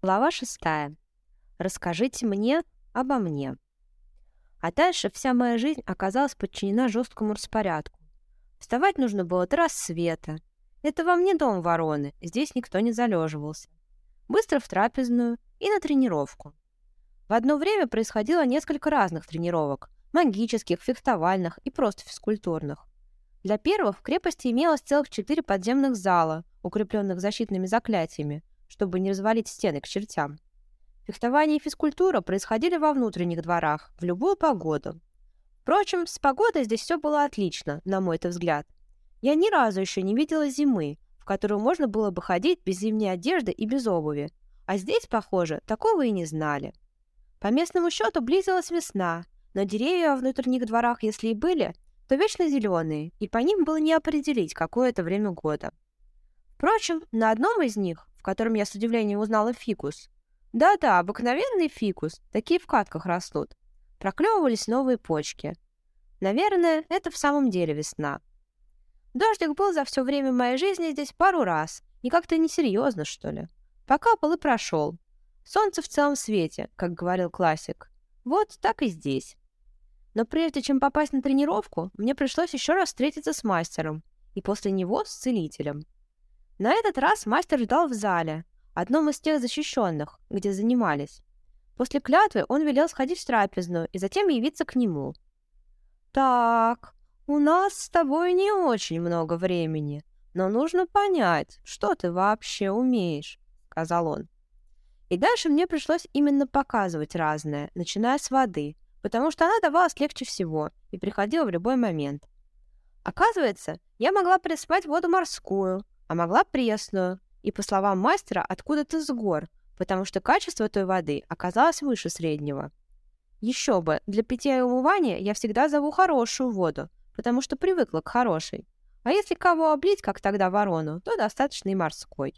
Глава шестая. Расскажите мне обо мне. А дальше вся моя жизнь оказалась подчинена жесткому распорядку. Вставать нужно было до рассвета. Это вам не дом вороны, здесь никто не залеживался. Быстро в трапезную и на тренировку. В одно время происходило несколько разных тренировок – магических, фехтовальных и просто физкультурных. Для первых в крепости имелось целых четыре подземных зала, укрепленных защитными заклятиями, чтобы не развалить стены к чертям. Фехтование и физкультура происходили во внутренних дворах, в любую погоду. Впрочем, с погодой здесь все было отлично, на мой-то взгляд. Я ни разу еще не видела зимы, в которую можно было бы ходить без зимней одежды и без обуви. А здесь, похоже, такого и не знали. По местному счету близилась весна, но деревья во внутренних дворах, если и были, то вечно зеленые, и по ним было не определить какое-то время года. Впрочем, на одном из них, в котором я с удивлением узнала фикус, да-да, обыкновенный фикус, такие в катках растут, проклевывались новые почки. Наверное, это в самом деле весна. Дождик был за все время моей жизни здесь пару раз, и как-то несерьезно, что ли. Покапал и прошел, Солнце в целом свете, как говорил классик. Вот так и здесь. Но прежде чем попасть на тренировку, мне пришлось еще раз встретиться с мастером, и после него с целителем. На этот раз мастер ждал в зале, одном из тех защищенных, где занимались. После клятвы он велел сходить в трапезную и затем явиться к нему. «Так, у нас с тобой не очень много времени, но нужно понять, что ты вообще умеешь», — сказал он. И дальше мне пришлось именно показывать разное, начиная с воды, потому что она давалась легче всего и приходила в любой момент. Оказывается, я могла приспать воду морскую, а могла пресную, и, по словам мастера, откуда-то с гор, потому что качество той воды оказалось выше среднего. Еще бы, для питья и умывания я всегда зову хорошую воду, потому что привыкла к хорошей. А если кого облить, как тогда ворону, то достаточно и морской.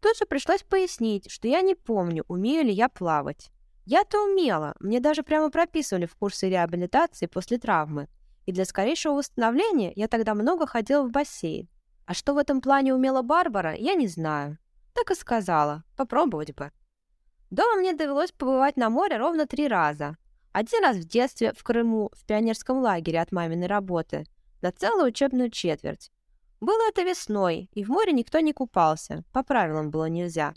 Тут же пришлось пояснить, что я не помню, умею ли я плавать. Я-то умела, мне даже прямо прописывали в курсы реабилитации после травмы. И для скорейшего восстановления я тогда много ходила в бассейн. А что в этом плане умела Барбара, я не знаю. Так и сказала, попробовать бы. Дома мне довелось побывать на море ровно три раза. Один раз в детстве в Крыму, в пионерском лагере от маминой работы, на целую учебную четверть. Было это весной, и в море никто не купался, по правилам было нельзя.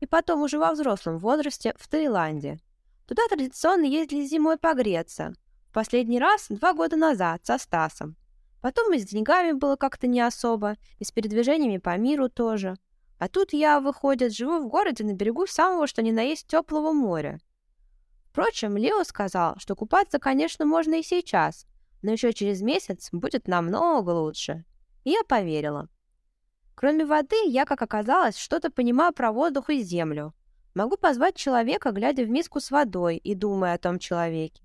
И потом уже во взрослом возрасте в Таиланде. Туда традиционно ездили зимой погреться. Последний раз два года назад со Стасом. Потом и с деньгами было как-то не особо, и с передвижениями по миру тоже. А тут я, выходит, живу в городе на берегу самого что ни на есть теплого моря. Впрочем, Лео сказал, что купаться, конечно, можно и сейчас, но еще через месяц будет намного лучше. И я поверила. Кроме воды, я, как оказалось, что-то понимаю про воздух и землю. Могу позвать человека, глядя в миску с водой и думая о том человеке.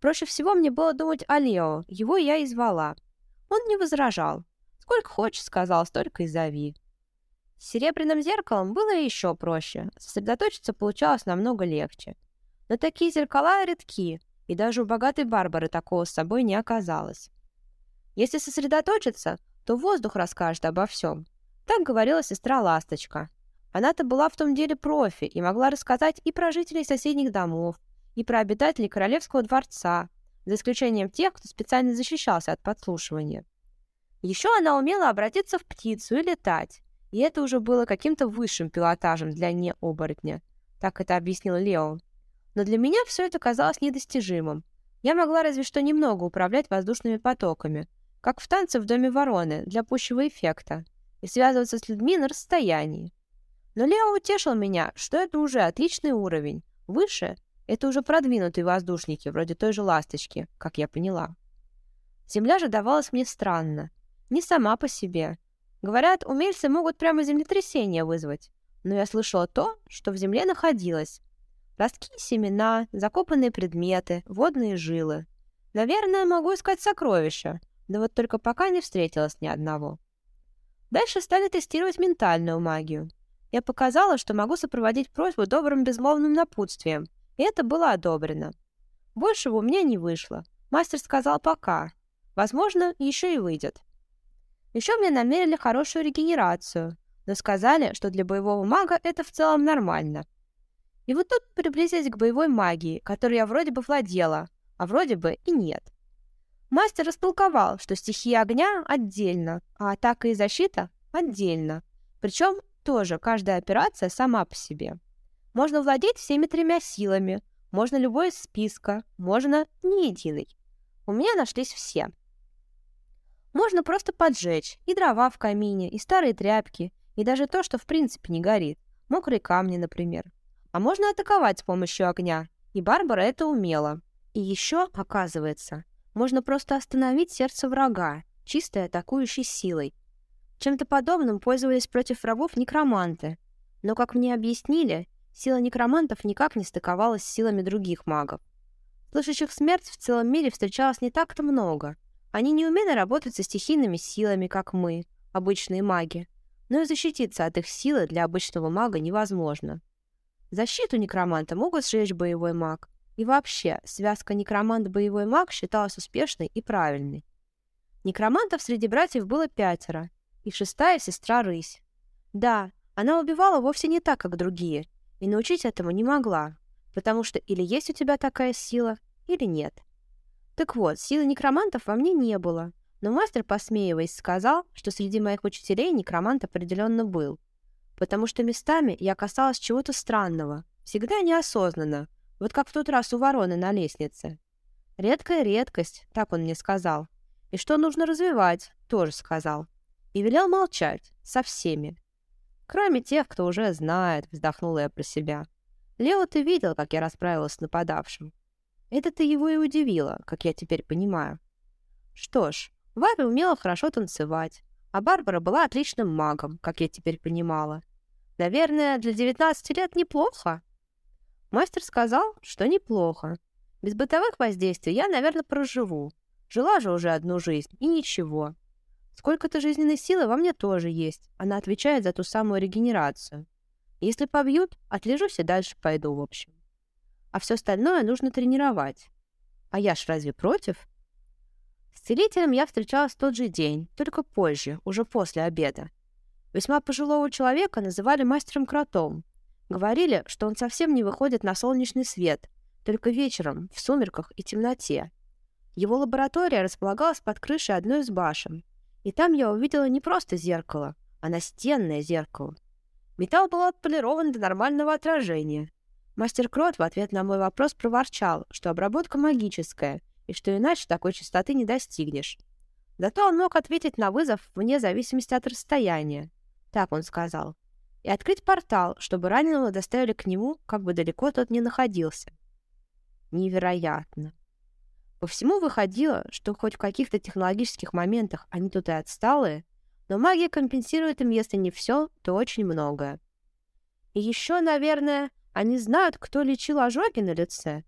Проще всего мне было думать о Лео, его я и звала. Он не возражал. Сколько хочешь, сказал, столько и зови. С серебряным зеркалом было еще проще. Сосредоточиться получалось намного легче. Но такие зеркала редки, и даже у богатой Барбары такого с собой не оказалось. Если сосредоточиться, то воздух расскажет обо всем. Так говорила сестра Ласточка. Она-то была в том деле профи и могла рассказать и про жителей соседних домов, и про обитателей королевского дворца, за исключением тех, кто специально защищался от подслушивания. Еще она умела обратиться в птицу и летать, и это уже было каким-то высшим пилотажем для не-оборотня. Так это объяснил Лео. Но для меня все это казалось недостижимым. Я могла разве что немного управлять воздушными потоками – как в танце в доме вороны, для пущего эффекта, и связываться с людьми на расстоянии. Но Лео утешил меня, что это уже отличный уровень. Выше — это уже продвинутые воздушники, вроде той же «Ласточки», как я поняла. Земля же давалась мне странно. Не сама по себе. Говорят, умельцы могут прямо землетрясение вызвать. Но я слышала то, что в земле находилось. Ростки семена, закопанные предметы, водные жилы. Наверное, могу искать сокровища, да вот только пока не встретилась ни одного. Дальше стали тестировать ментальную магию. Я показала, что могу сопроводить просьбу добрым безмолвным напутствием, и это было одобрено. Большего у меня не вышло. Мастер сказал «пока». Возможно, еще и выйдет. Еще мне намерили хорошую регенерацию, но сказали, что для боевого мага это в целом нормально. И вот тут приблизились к боевой магии, которой я вроде бы владела, а вроде бы и нет. Мастер растолковал, что стихия огня отдельно, а атака и защита отдельно. Причем тоже каждая операция сама по себе. Можно владеть всеми тремя силами, можно любой из списка, можно не единый. У меня нашлись все. Можно просто поджечь и дрова в камине, и старые тряпки, и даже то, что в принципе не горит. Мокрые камни, например. А можно атаковать с помощью огня. И Барбара это умела. И еще, оказывается, можно просто остановить сердце врага, чистой атакующей силой. Чем-то подобным пользовались против врагов некроманты. Но, как мне объяснили, сила некромантов никак не стыковалась с силами других магов. Слышащих смерть в целом мире встречалось не так-то много. Они не умели работать со стихийными силами, как мы, обычные маги. Но и защититься от их силы для обычного мага невозможно. Защиту некроманта могут сжечь боевой маг. И вообще, связка некромант-боевой маг считалась успешной и правильной. Некромантов среди братьев было пятеро, и шестая сестра Рысь. Да, она убивала вовсе не так, как другие, и научить этому не могла, потому что или есть у тебя такая сила, или нет. Так вот, силы некромантов во мне не было, но мастер, посмеиваясь, сказал, что среди моих учителей некромант определенно был — потому что местами я касалась чего-то странного, всегда неосознанно, вот как в тот раз у вороны на лестнице. Редкая редкость, так он мне сказал. И что нужно развивать, тоже сказал. И велел молчать, со всеми. Кроме тех, кто уже знает, вздохнула я про себя. Лео, ты видел, как я расправилась с нападавшим. Это-то его и удивило, как я теперь понимаю. Что ж, Варя умела хорошо танцевать, а Барбара была отличным магом, как я теперь понимала. Наверное, для 19 лет неплохо. Мастер сказал, что неплохо. Без бытовых воздействий я, наверное, проживу. Жила же уже одну жизнь, и ничего. Сколько-то жизненной силы во мне тоже есть. Она отвечает за ту самую регенерацию. Если побьют, отлежусь и дальше пойду, в общем. А все остальное нужно тренировать. А я ж разве против? С целителем я встречалась в тот же день, только позже, уже после обеда. Весьма пожилого человека называли мастером-кротом. Говорили, что он совсем не выходит на солнечный свет, только вечером, в сумерках и темноте. Его лаборатория располагалась под крышей одной из башен. И там я увидела не просто зеркало, а настенное зеркало. Металл был отполирован до нормального отражения. Мастер Крот в ответ на мой вопрос проворчал, что обработка магическая, и что иначе такой частоты не достигнешь. Зато он мог ответить на вызов вне зависимости от расстояния. Так он сказал. И открыть портал, чтобы раненого доставили к нему, как бы далеко тот не находился. Невероятно. По всему выходило, что хоть в каких-то технологических моментах они тут и отсталые, но магия компенсирует им, если не все, то очень многое. И еще, наверное, они знают, кто лечил ожоги на лице,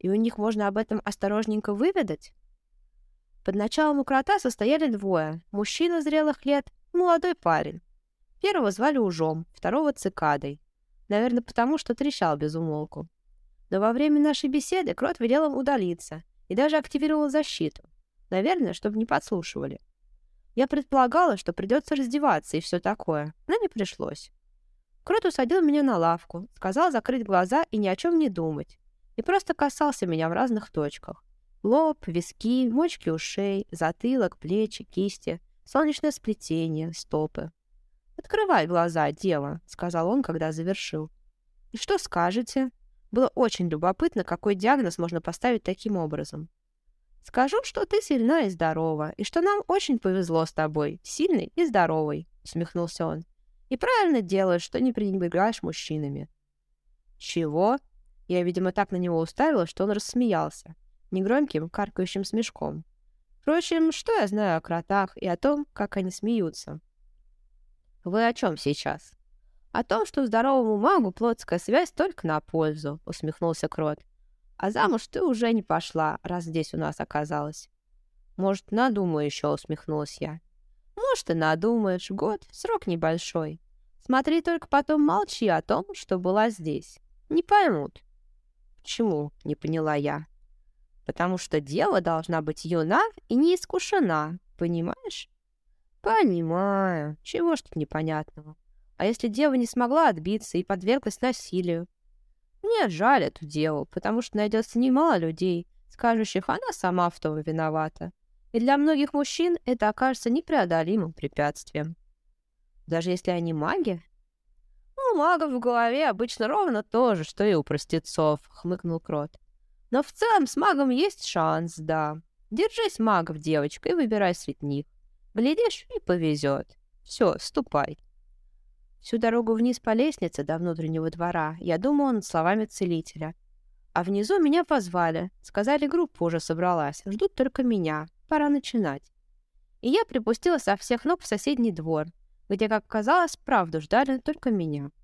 и у них можно об этом осторожненько выведать. Под началом у крота состояли двое — мужчина зрелых лет и молодой парень. Первого звали Ужом, второго — Цикадой. Наверное, потому что трещал без умолку. Но во время нашей беседы Крот велел им удалиться и даже активировал защиту. Наверное, чтобы не подслушивали. Я предполагала, что придется раздеваться и все такое, но не пришлось. Крот усадил меня на лавку, сказал закрыть глаза и ни о чем не думать. И просто касался меня в разных точках. Лоб, виски, мочки ушей, затылок, плечи, кисти, солнечное сплетение, стопы. «Открывай глаза, дева», — сказал он, когда завершил. «И что скажете?» Было очень любопытно, какой диагноз можно поставить таким образом. «Скажу, что ты сильна и здорова, и что нам очень повезло с тобой, сильный и здоровый», — усмехнулся он. «И правильно делаешь, что не пренебрегаешь мужчинами». «Чего?» Я, видимо, так на него уставила, что он рассмеялся, негромким, каркающим смешком. Впрочем, что я знаю о кротах и о том, как они смеются? «Вы о чем сейчас?» «О том, что здоровому магу плотская связь только на пользу», — усмехнулся Крот. «А замуж ты уже не пошла, раз здесь у нас оказалась». «Может, надумаю еще», — усмехнулась я. «Может, и надумаешь. Год, срок небольшой. Смотри, только потом молчи о том, что была здесь. Не поймут». «Почему?» — не поняла я. «Потому что дева должна быть юна и не искушена, понимаешь?» «Понимаю. Чего ж тут непонятного? А если дева не смогла отбиться и подверглась насилию? Мне жаль эту деву, потому что найдется немало людей, скажущих, она сама в том виновата. И для многих мужчин это окажется непреодолимым препятствием. Даже если они маги? У магов в голове обычно ровно то же, что и у простецов, хмыкнул Крот. Но в целом с магом есть шанс, да. Держись, магов, девочка, и выбирай среди них. Глядишь, и повезет. Все, ступай. Всю дорогу вниз по лестнице до внутреннего двора я думала над словами целителя. А внизу меня позвали. Сказали, группа уже собралась. Ждут только меня. Пора начинать. И я припустила со всех ног в соседний двор, где, как казалось, правду ждали только меня.